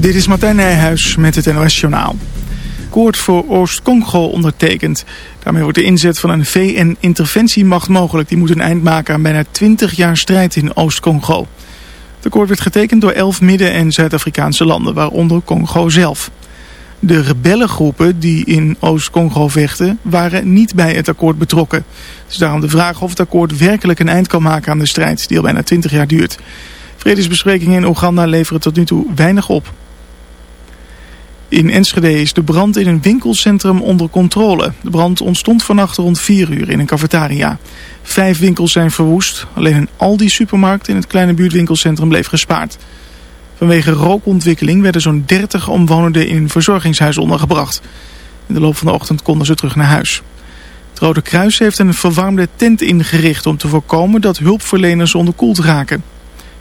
Dit is Martijn Nijhuis met het NOS Journaal. Akkoord voor Oost-Congo ondertekend. Daarmee wordt de inzet van een VN-interventiemacht mogelijk. Die moet een eind maken aan bijna 20 jaar strijd in Oost-Congo. Het akkoord werd getekend door elf Midden- en Zuid-Afrikaanse landen, waaronder Congo zelf. De rebellengroepen die in Oost-Congo vechten waren niet bij het akkoord betrokken. Dus daarom de vraag of het akkoord werkelijk een eind kan maken aan de strijd die al bijna 20 jaar duurt. Vredesbesprekingen in Oeganda leveren tot nu toe weinig op. In Enschede is de brand in een winkelcentrum onder controle. De brand ontstond vannacht rond 4 uur in een cafetaria. Vijf winkels zijn verwoest. Alleen een Aldi-supermarkt in het kleine buurtwinkelcentrum bleef gespaard. Vanwege rookontwikkeling werden zo'n 30 omwonenden in een verzorgingshuis ondergebracht. In de loop van de ochtend konden ze terug naar huis. Het Rode Kruis heeft een verwarmde tent ingericht om te voorkomen dat hulpverleners onderkoeld raken.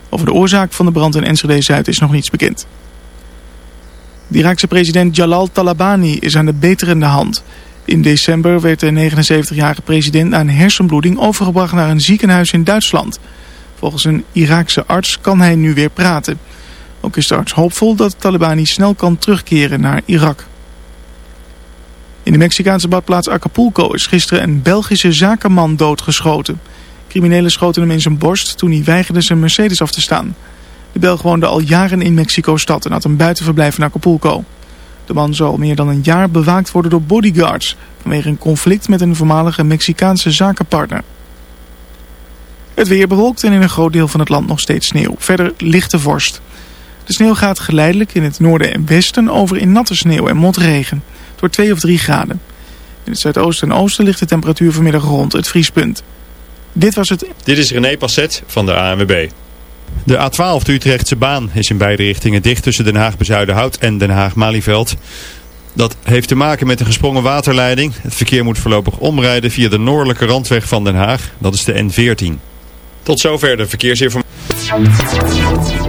Over de oorzaak van de brand in Enschede-Zuid is nog niets bekend. De Iraakse president Jalal Talabani is aan de beterende hand. In december werd de 79-jarige president een hersenbloeding overgebracht naar een ziekenhuis in Duitsland. Volgens een Iraakse arts kan hij nu weer praten. Ook is de arts hoopvol dat Talabani snel kan terugkeren naar Irak. In de Mexicaanse badplaats Acapulco is gisteren een Belgische zakenman doodgeschoten. Criminelen schoten hem in zijn borst toen hij weigerde zijn Mercedes af te staan. De Belg woonde al jaren in Mexico-stad en had een buitenverblijf in Acapulco. De man zal meer dan een jaar bewaakt worden door bodyguards... vanwege een conflict met een voormalige Mexicaanse zakenpartner. Het weer bewolkt en in een groot deel van het land nog steeds sneeuw. Verder lichte vorst. De sneeuw gaat geleidelijk in het noorden en westen over in natte sneeuw en motregen. Door 2 of 3 graden. In het zuidoosten en oosten ligt de temperatuur vanmiddag rond het vriespunt. Dit was het... Dit is René Passet van de ANWB. De A12 de Utrechtse baan is in beide richtingen dicht tussen Den Haag-Bezuidenhout en Den Haag-Malieveld. Dat heeft te maken met een gesprongen waterleiding. Het verkeer moet voorlopig omrijden via de noordelijke randweg van Den Haag. Dat is de N14. Tot zover de verkeersinformatie.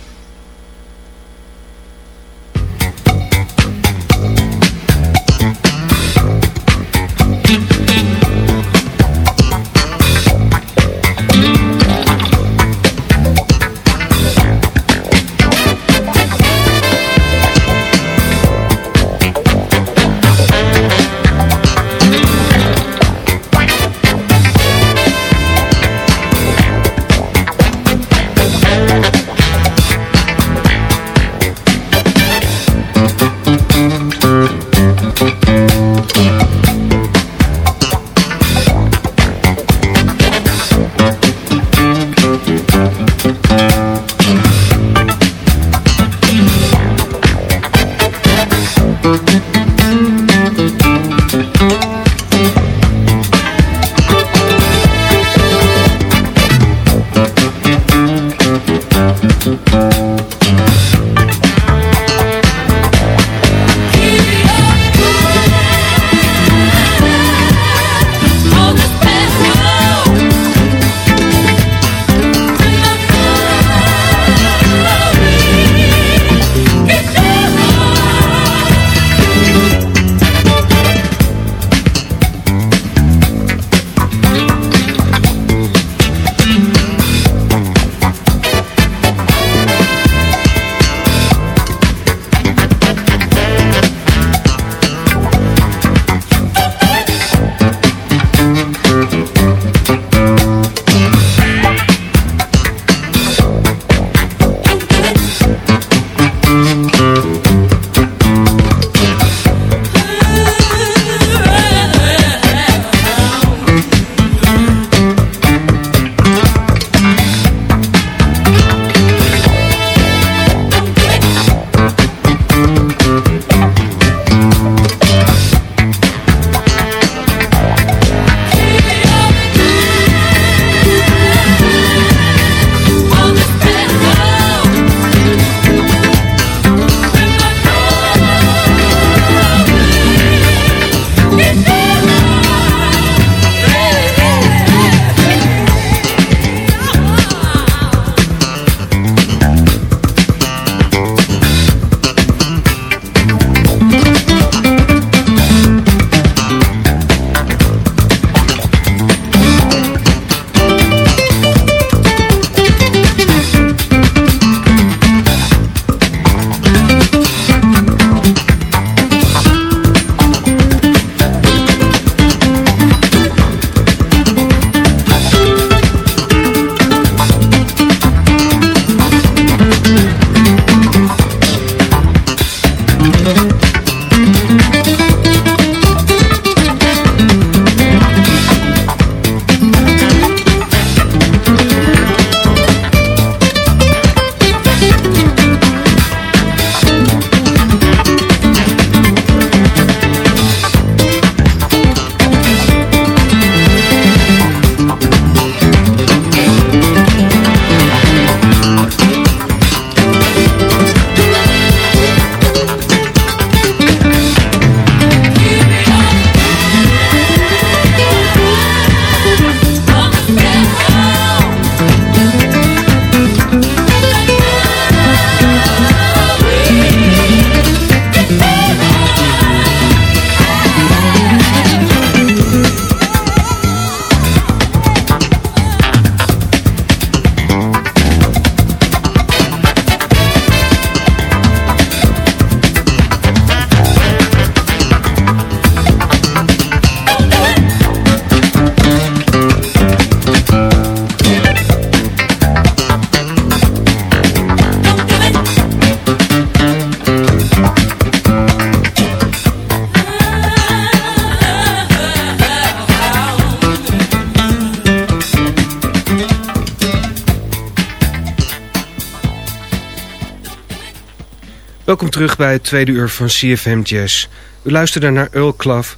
Terug bij het tweede uur van CFM Jazz. U luisterde naar Earl Clough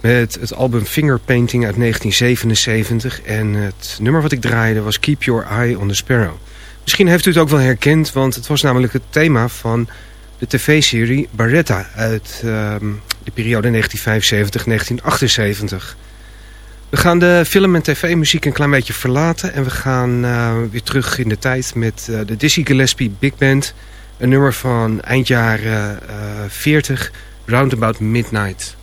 met het album Fingerpainting uit 1977. En het nummer wat ik draaide was Keep Your Eye on the Sparrow. Misschien heeft u het ook wel herkend, want het was namelijk het thema van de tv-serie Barretta uit ehm, de periode 1975-1978. We gaan de film- en tv-muziek een klein beetje verlaten en we gaan eh, weer terug in de tijd met uh, de Dizzy Gillespie Big Band... Een nummer van eind jaren uh, 40, Roundabout Midnight.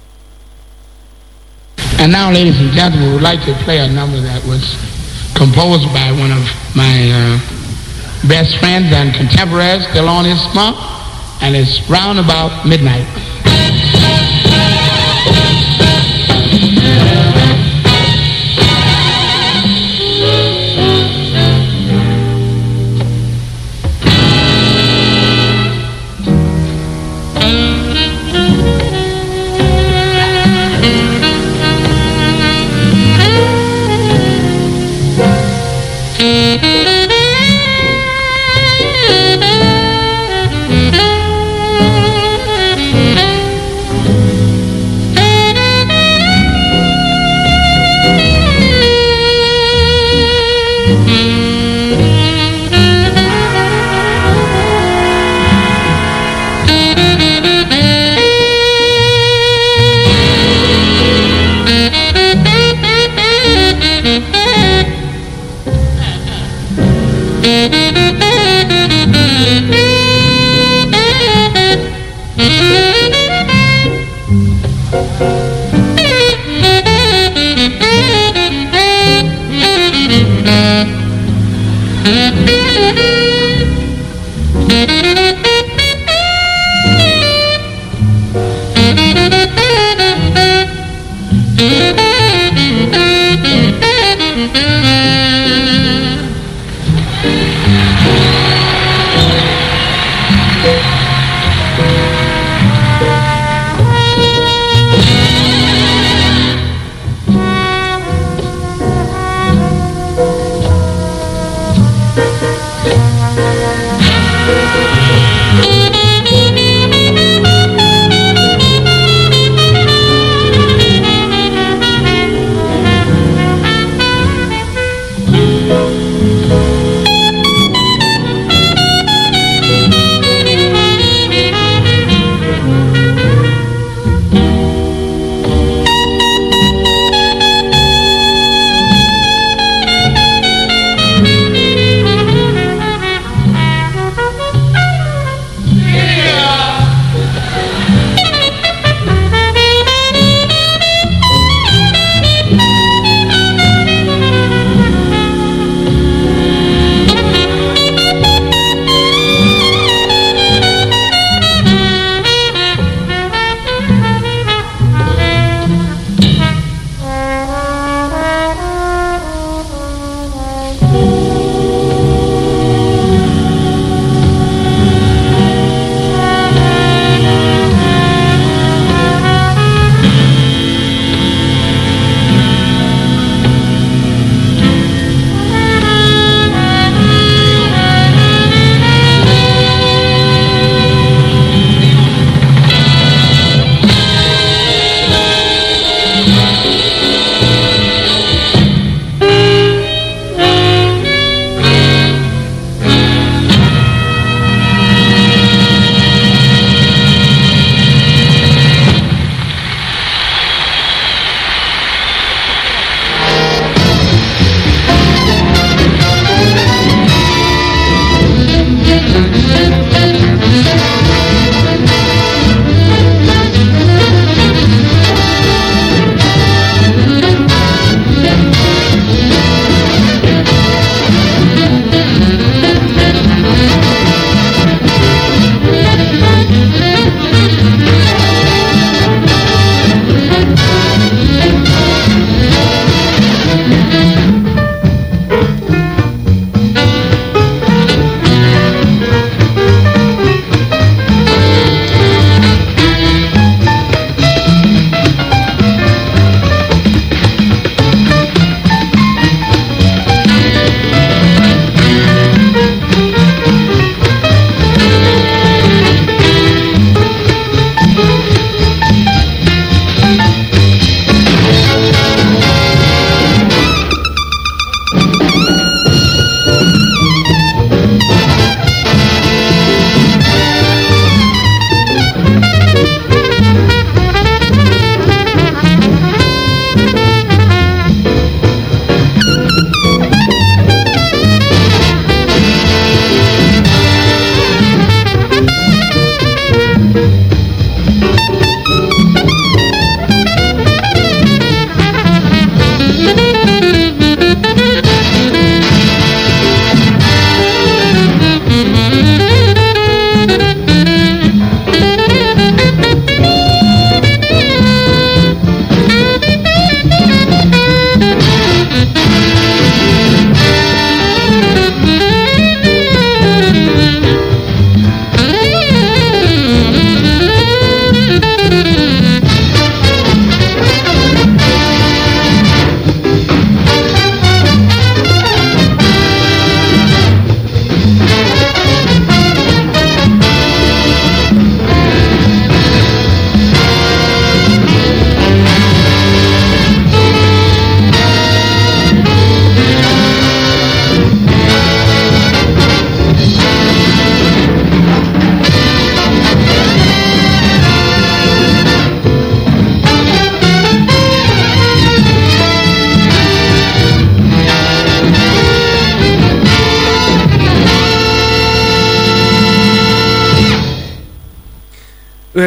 And now, ladies and gentlemen, we would like to play a number that was composed by one of my uh, best friends and contemporaries his month, and it's Roundabout Midnight.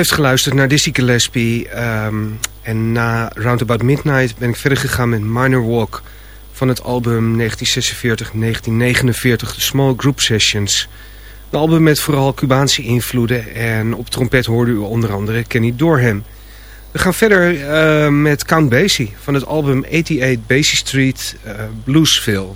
Heeft geluisterd naar Dizzy Gillespie. ehm, en na Roundabout Midnight ben ik verder gegaan met Minor Walk... van het album 1946-1949, The Small Group Sessions. Een album met vooral Cubaanse invloeden. En op trompet hoorde u onder andere Kenny Dorham. We gaan verder eh, met Count Basie van het album 88 Basie Street eh, Bluesville.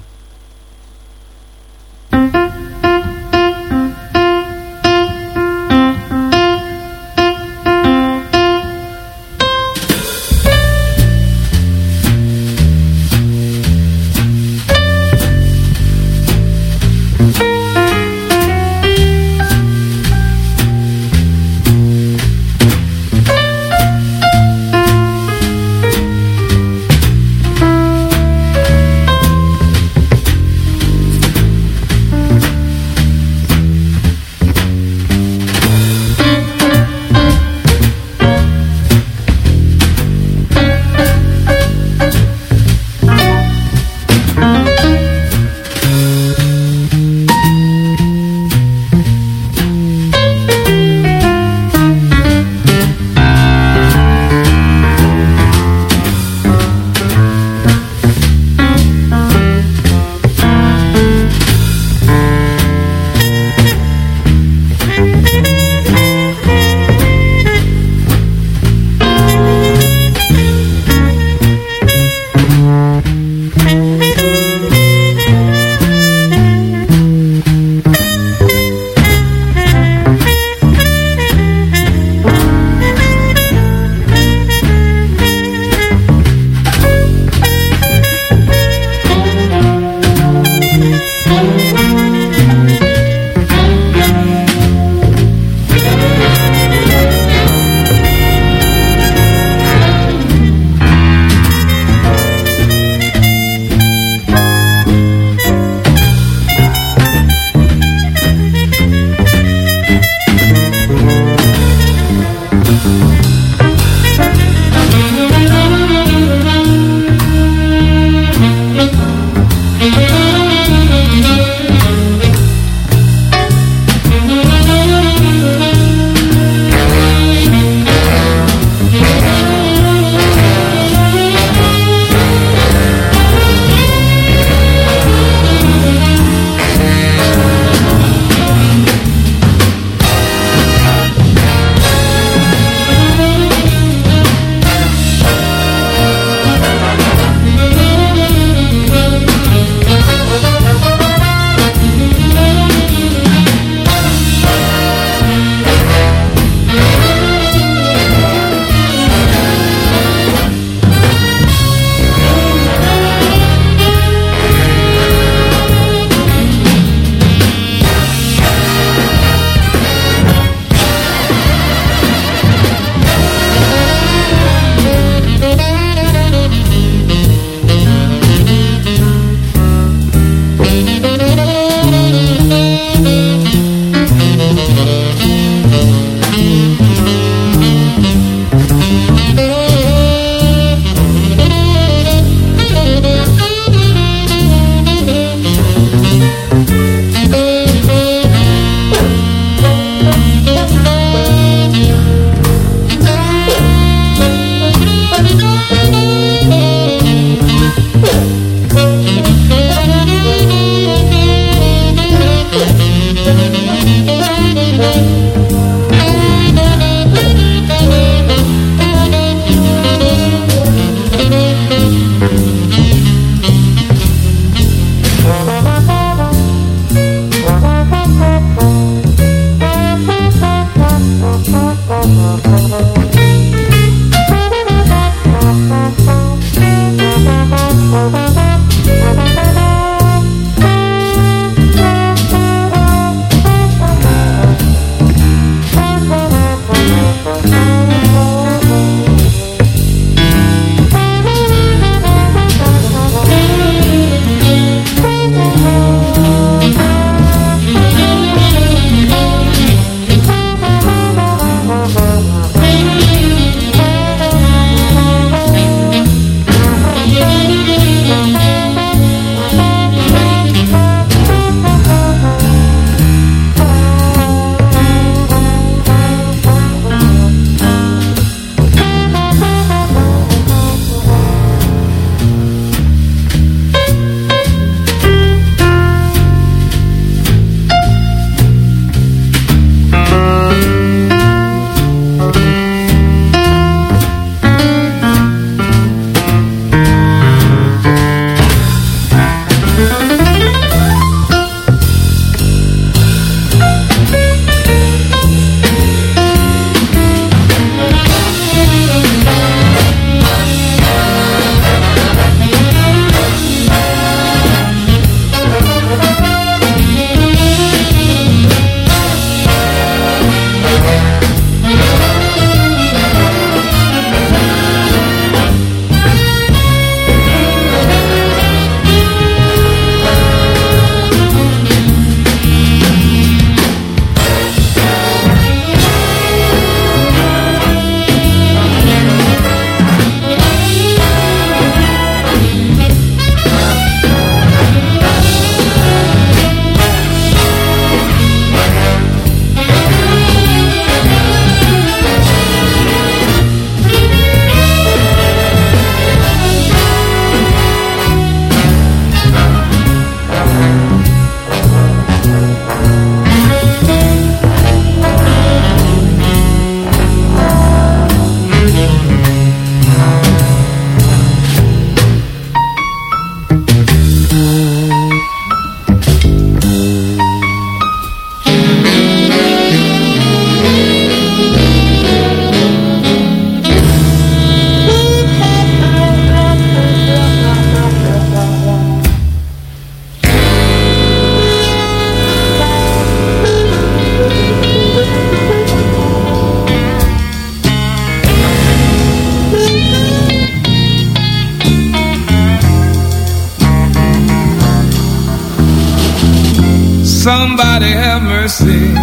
Mercy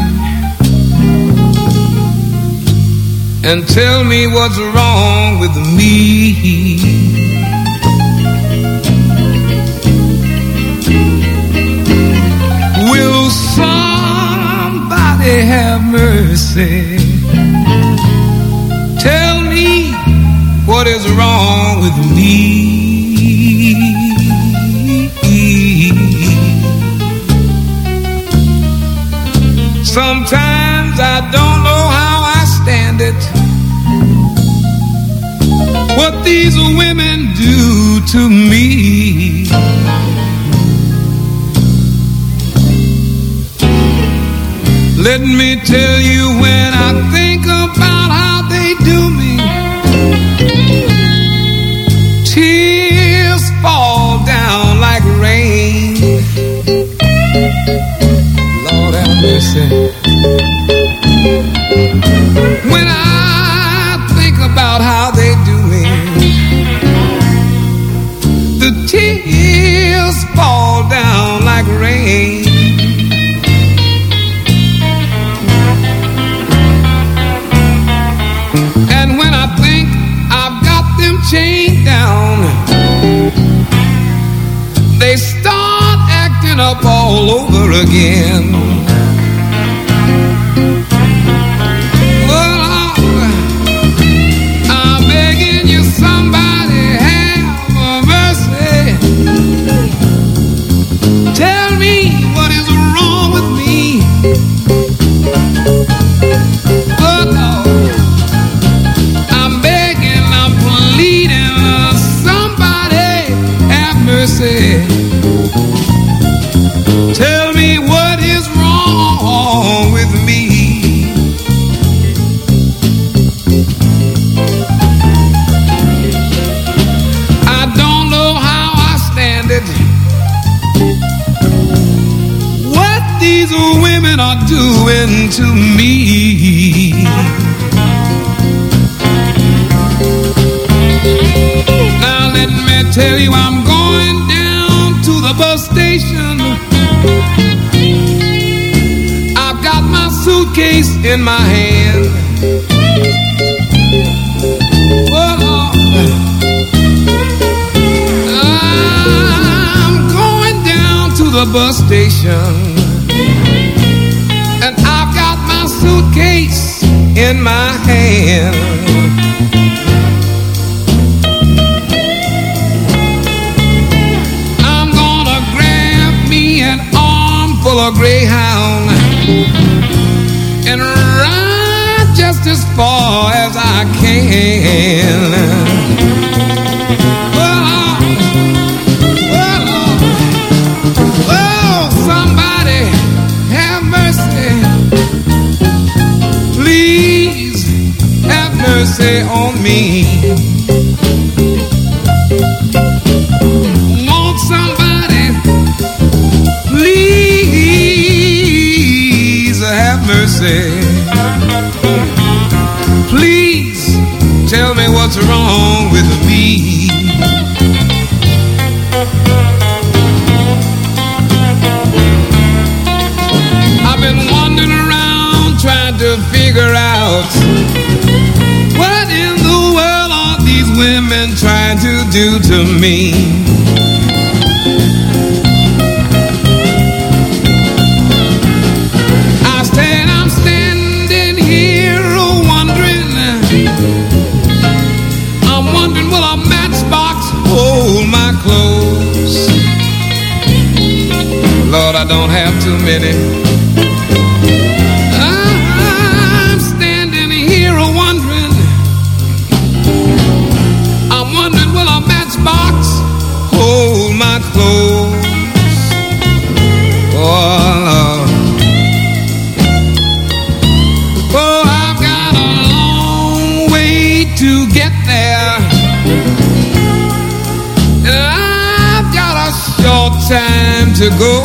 and tell me what's wrong with me. Will somebody have mercy? Tell me what is wrong with me. It. What these women do to me. Let me tell you when I think they start acting up all over again. Doing to me. Now let me tell you, I'm going down to the bus station. I've got my suitcase in my hand. Lord. Uh, I'm going down to the bus station. In my hand. I'm gonna grab me an armful of greyhound and ride just as far as I can. Mercy on me. Want somebody, please have mercy. Please tell me what's wrong with me. I've been wandering around trying to figure out women trying to do to me. I stand, I'm standing here wondering. I'm wondering will a matchbox hold my clothes? Lord, I don't have too many. To go.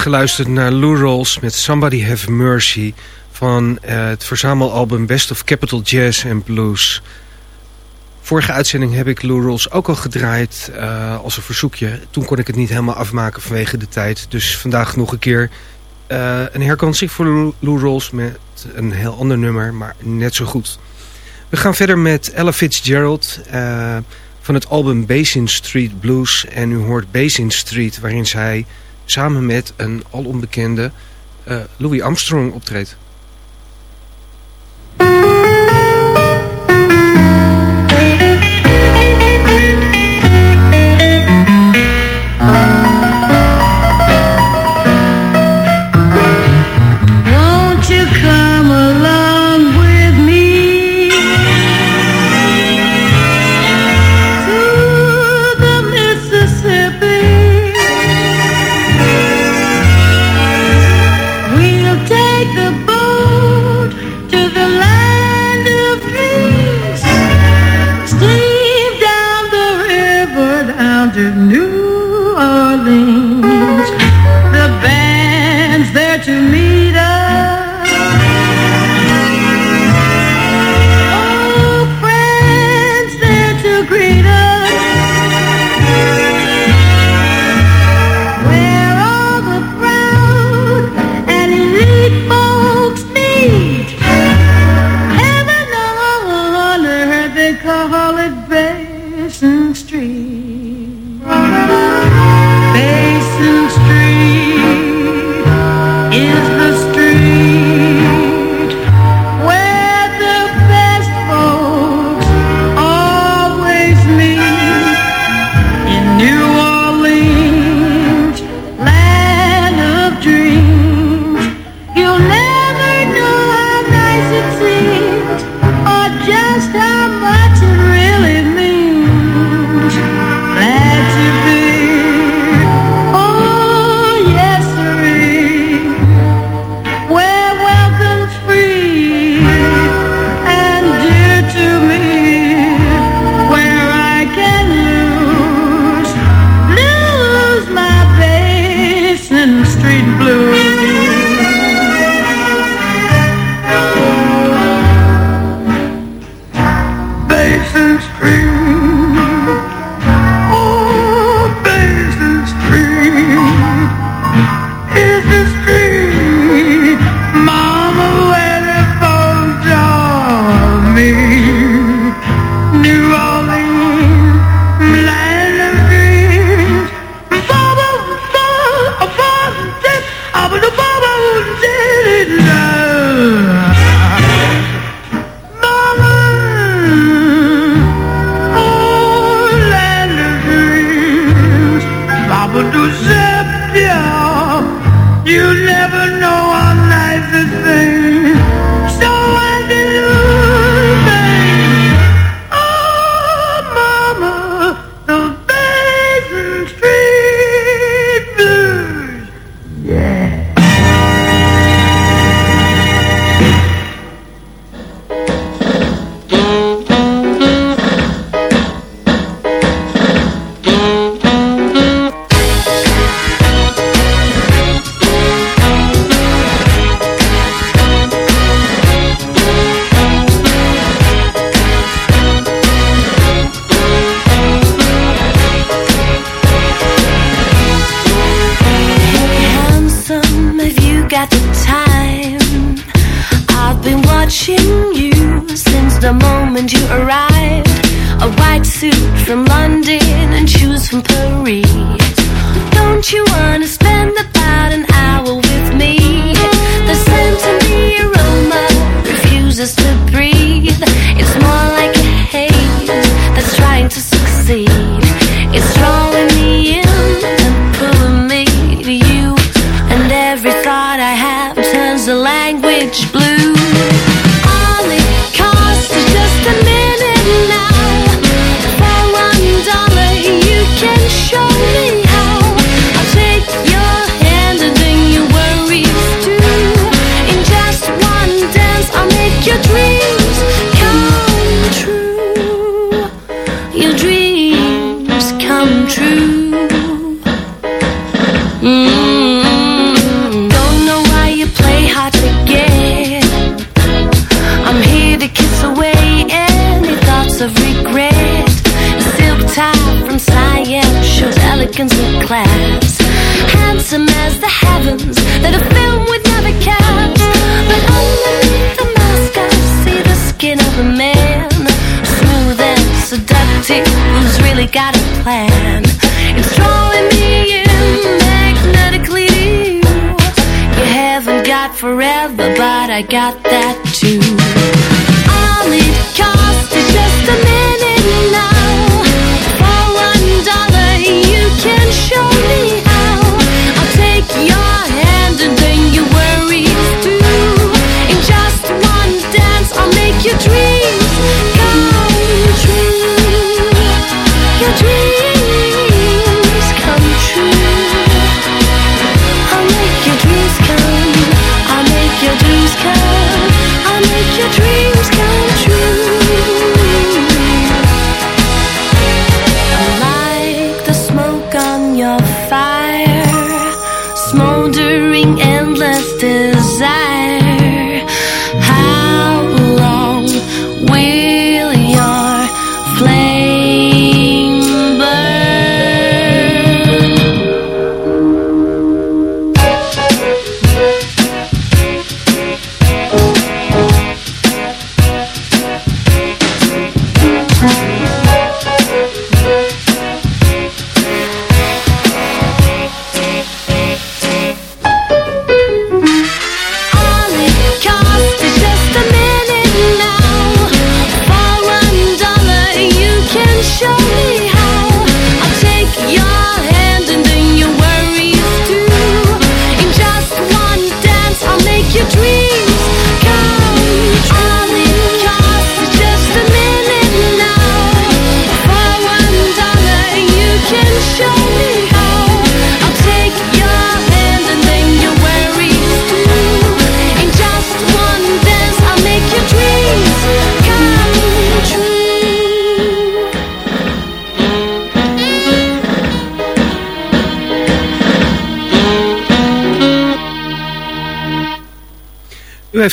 Geluisterd naar Lou Rolls met Somebody Have Mercy van eh, het verzamelalbum Best of Capital Jazz and Blues. Vorige uitzending heb ik Lou Rolls ook al gedraaid eh, als een verzoekje. Toen kon ik het niet helemaal afmaken vanwege de tijd. Dus vandaag nog een keer eh, een herkansing voor Lou, Lou Rolls met een heel ander nummer, maar net zo goed. We gaan verder met Ella Fitzgerald van het album Basin Street Blues. En u hoort Basin Street waarin zij samen met een al onbekende eh, Louis Armstrong optreedt.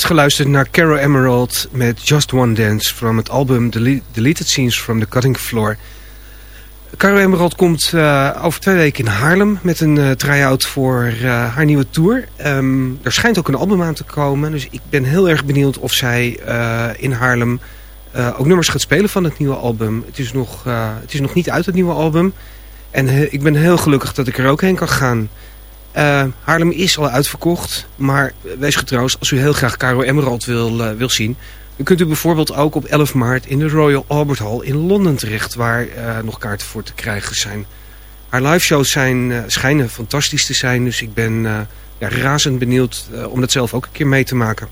Geluisterd naar Caro Emerald met Just One Dance van het album Dele- Deleted Scenes from the Cutting Floor. Caro Emerald komt eh, over twee weken in Haarlem met een eh try-out voor eh, haar nieuwe tour. Ehm, er schijnt ook een album aan te komen, dus ik ben heel erg benieuwd of zij in Haarlem ook nummers gaat spelen van het nieuwe album. Het is nog, het is nog niet uit het nieuwe album en ik ben heel gelukkig dat ik er ook heen kan gaan. Eh, Haarlem is al uitverkocht, maar wees getrouwd als u heel graag Caro Emerald wil, eh, wil zien. Dan kunt u bijvoorbeeld ook op 11 maart in de Royal Albert Hall in Londen terecht, waar eh, nog kaarten voor te krijgen zijn. Haar liveshows zijn, schijnen fantastisch te zijn, dus ik ben ja, razend benieuwd om dat zelf ook een keer mee te maken.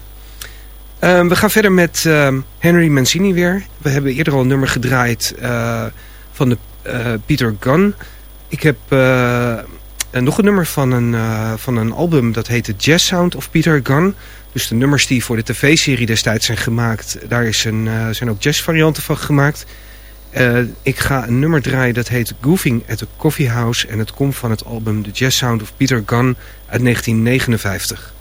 Eh, we gaan verder met eh, Henry Mancini weer. We hebben eerder al een nummer gedraaid van de Peter Gunn. Ik heb eh, nog een nummer van een, eh, van een album dat heet The Jazz Sound of Peter Gunn. Dus de nummers die voor de tv-serie destijds zijn gemaakt, daar is een, eh, zijn ook jazzvarianten van gemaakt. Ik ga een nummer draaien dat heet Goofing at the Coffee House. En het komt van het album The Jazz Sound of Peter Gunn uit 1959.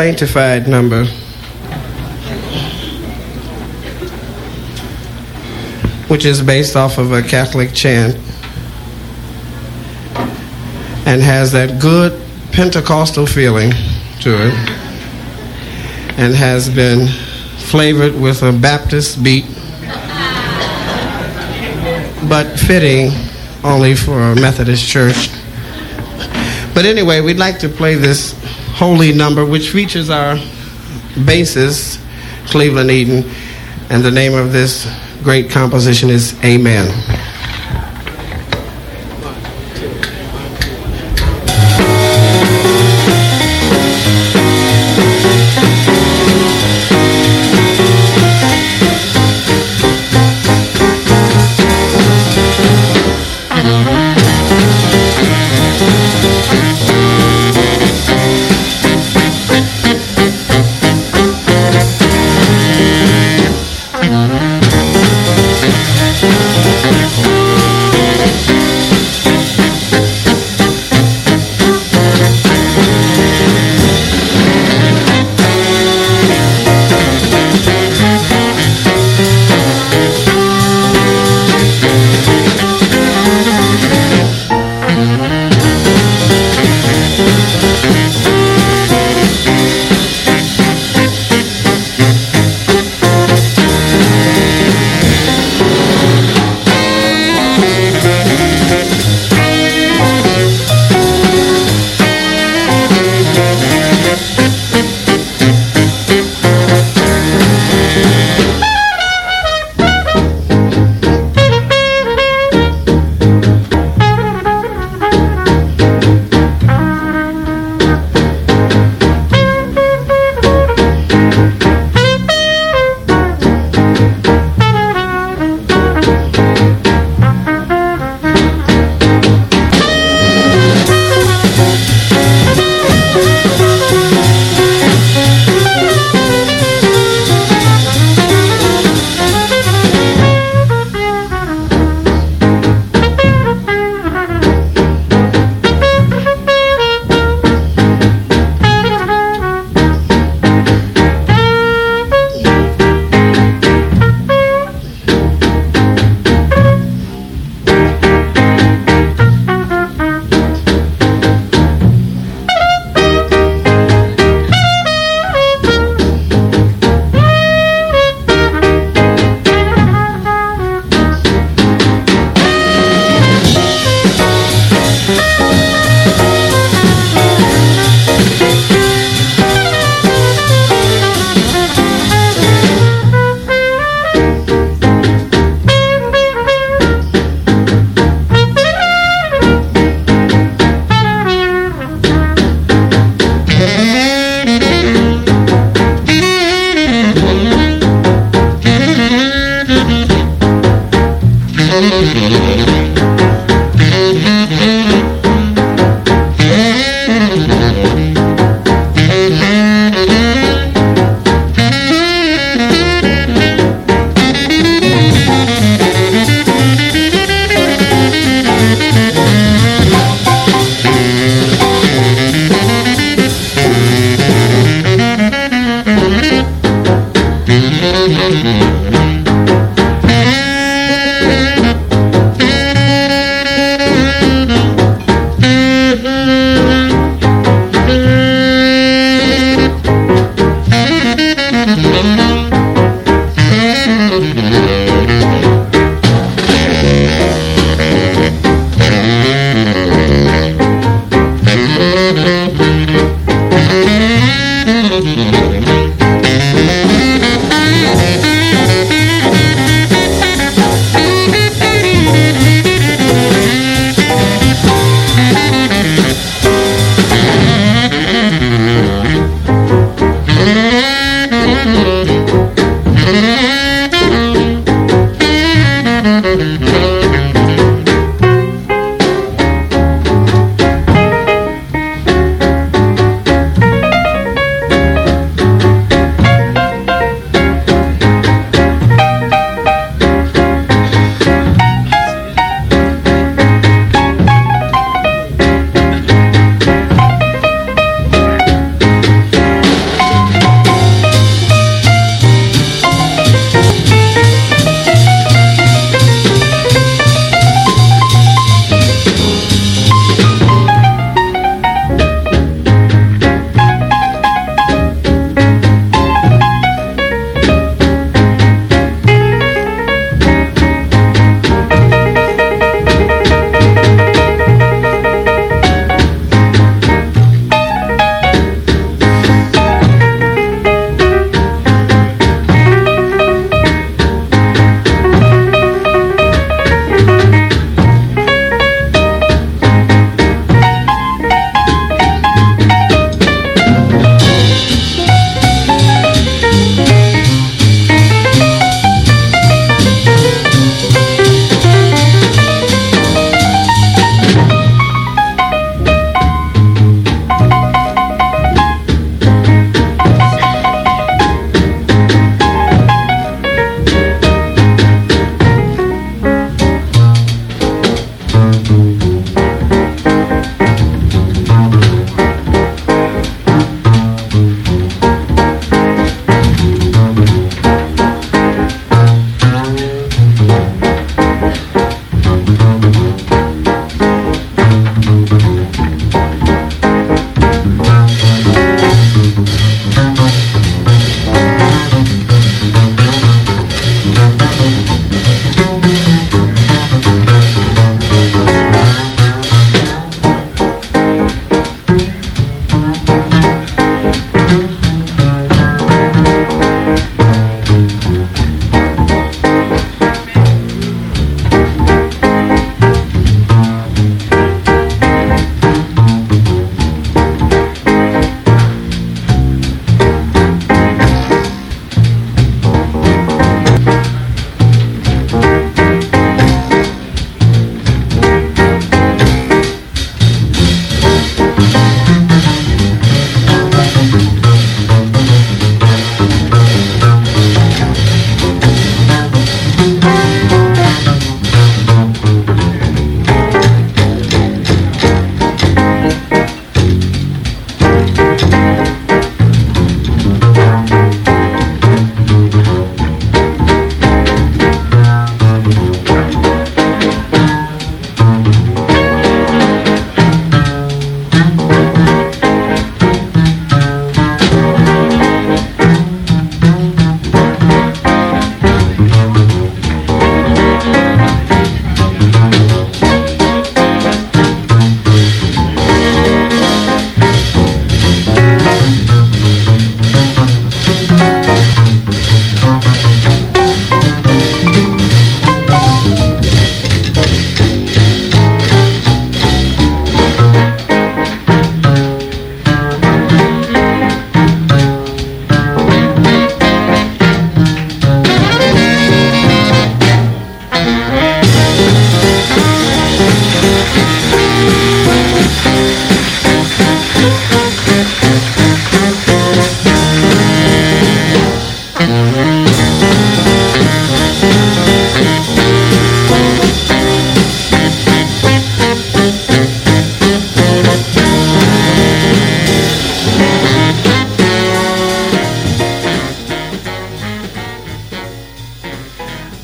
Sanctified number. Which is based off of a Catholic chant and has that good Pentecostal feeling to it and has been flavored with a Baptist beat but fitting only for a Methodist church. But anyway, we'd like to play this holy number, which features our bassist, Cleveland Eden, and the name of this great composition is Amen.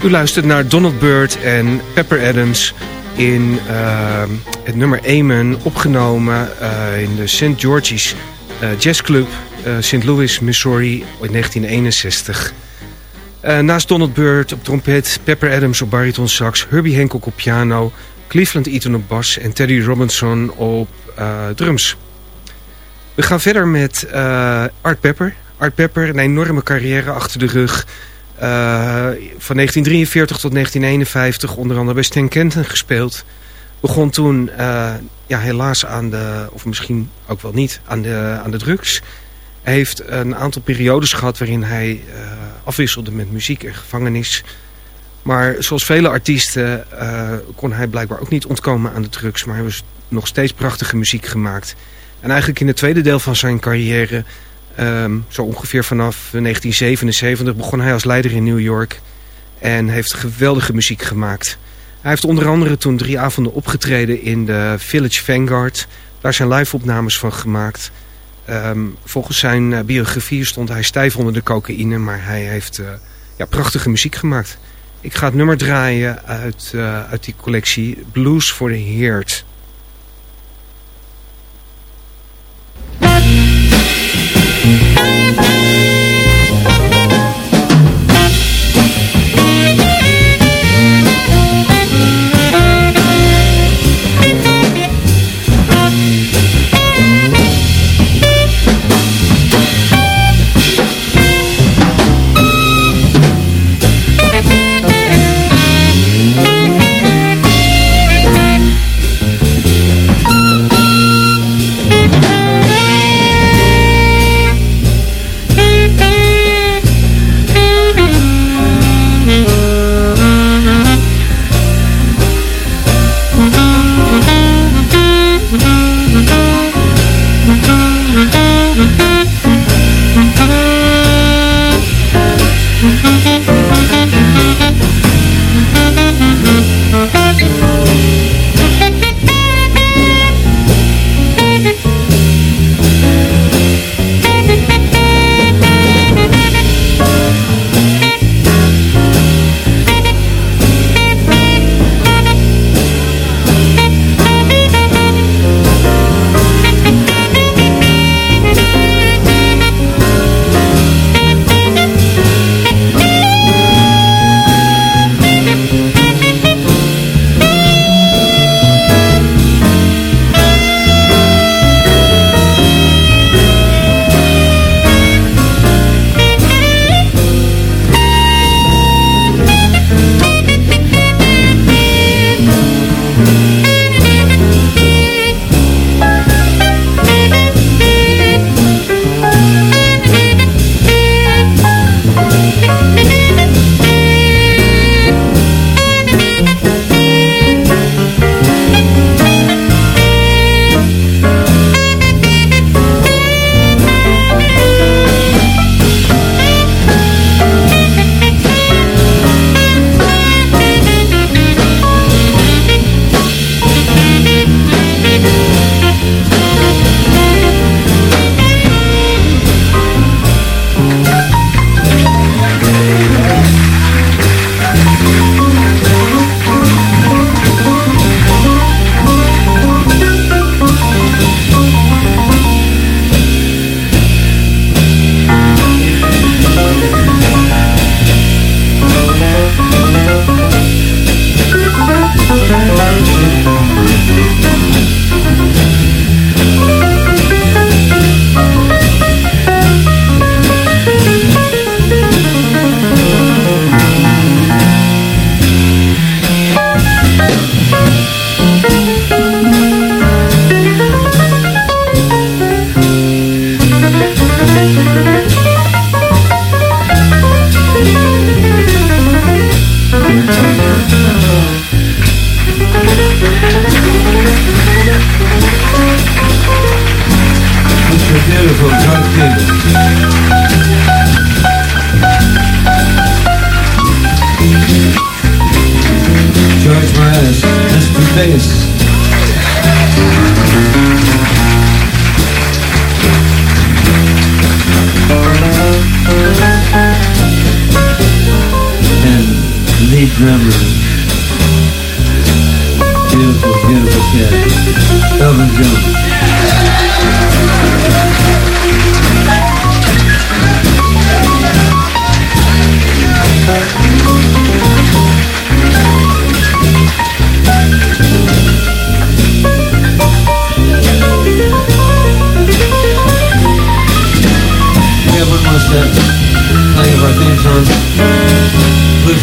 U luistert naar Donald Byrd en Pepper Adams in uh, het nummer Amen, opgenomen uh, in de St. George's uh, Jazz Club, St. Louis, Missouri, in 1961. naast Donald Byrd op trompet, Pepper Adams op bariton sax, Herbie Hancock op piano, Cleveland Eaton op bas en Teddy Robinson op drums. We gaan verder met Art Pepper. Art Pepper, een enorme carrière achter de rug... Uh, van 1943 tot 1951 onder andere bij Stan Kenton gespeeld. Begon toen uh, ja, helaas aan de, of misschien ook wel niet, aan de, aan de drugs. Hij heeft een aantal periodes gehad waarin hij uh, afwisselde met muziek en gevangenis. Maar zoals vele artiesten kon hij blijkbaar ook niet ontkomen aan de drugs. Maar hij heeft nog steeds prachtige muziek gemaakt. En eigenlijk in het tweede deel van zijn carrière Um, zo ongeveer vanaf 1977 begon hij als leider in New York. En heeft geweldige muziek gemaakt. Hij heeft onder andere toen drie avonden opgetreden in de Village Vanguard. Daar zijn live-opnames van gemaakt. Um, volgens zijn uh, biografie stond hij stijf onder de cocaïne. Maar hij heeft uh, ja, prachtige muziek gemaakt. Ik ga het nummer draaien uit, uh, uit die collectie Blues for the Heart. Da!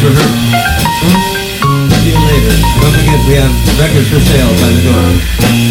For. See hmm? you later. Don't forget we have records for sale by the door.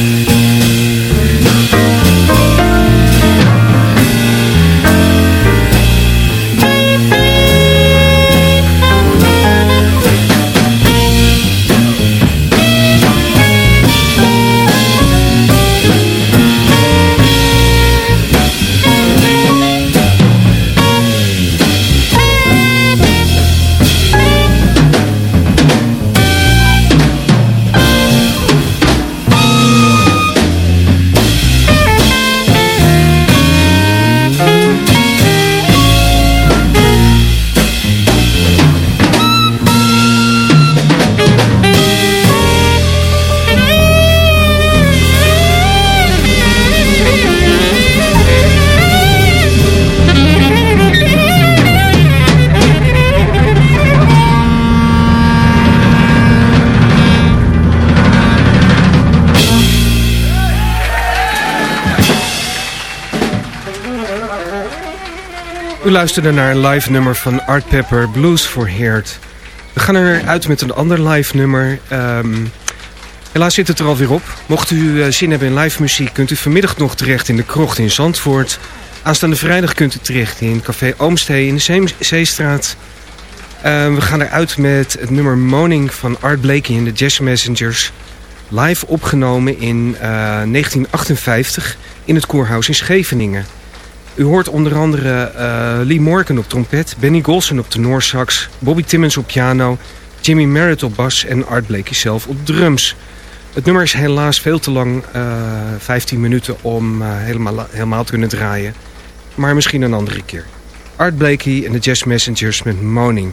Luisterde naar een live nummer van Art Pepper, Blues for Heert. We gaan er uit met een ander live nummer. Ehm, helaas zit het er alweer op. Mocht u eh, zin hebben in live muziek, kunt u vanmiddag nog terecht in de Krocht in Zandvoort. Aanstaande vrijdag kunt u terecht in Café Oomstee in de Zeestraat. Ehm, we gaan eruit met het nummer Moaning van Art Blakey en de Jazz Messengers. Live opgenomen in eh, 1958 in het Koerhuis in Scheveningen. U hoort onder andere eh, Lee Morgan op trompet, Benny Golson op tenorsax, Bobby Timmons op piano, Jimmy Merritt op bas en Art Blakey zelf op drums. Het nummer is helaas veel te lang, eh 15 minuten om eh, helemaal, helemaal te kunnen draaien. Maar misschien een andere keer. Art Blakey en de Jazz Messengers met Moaning.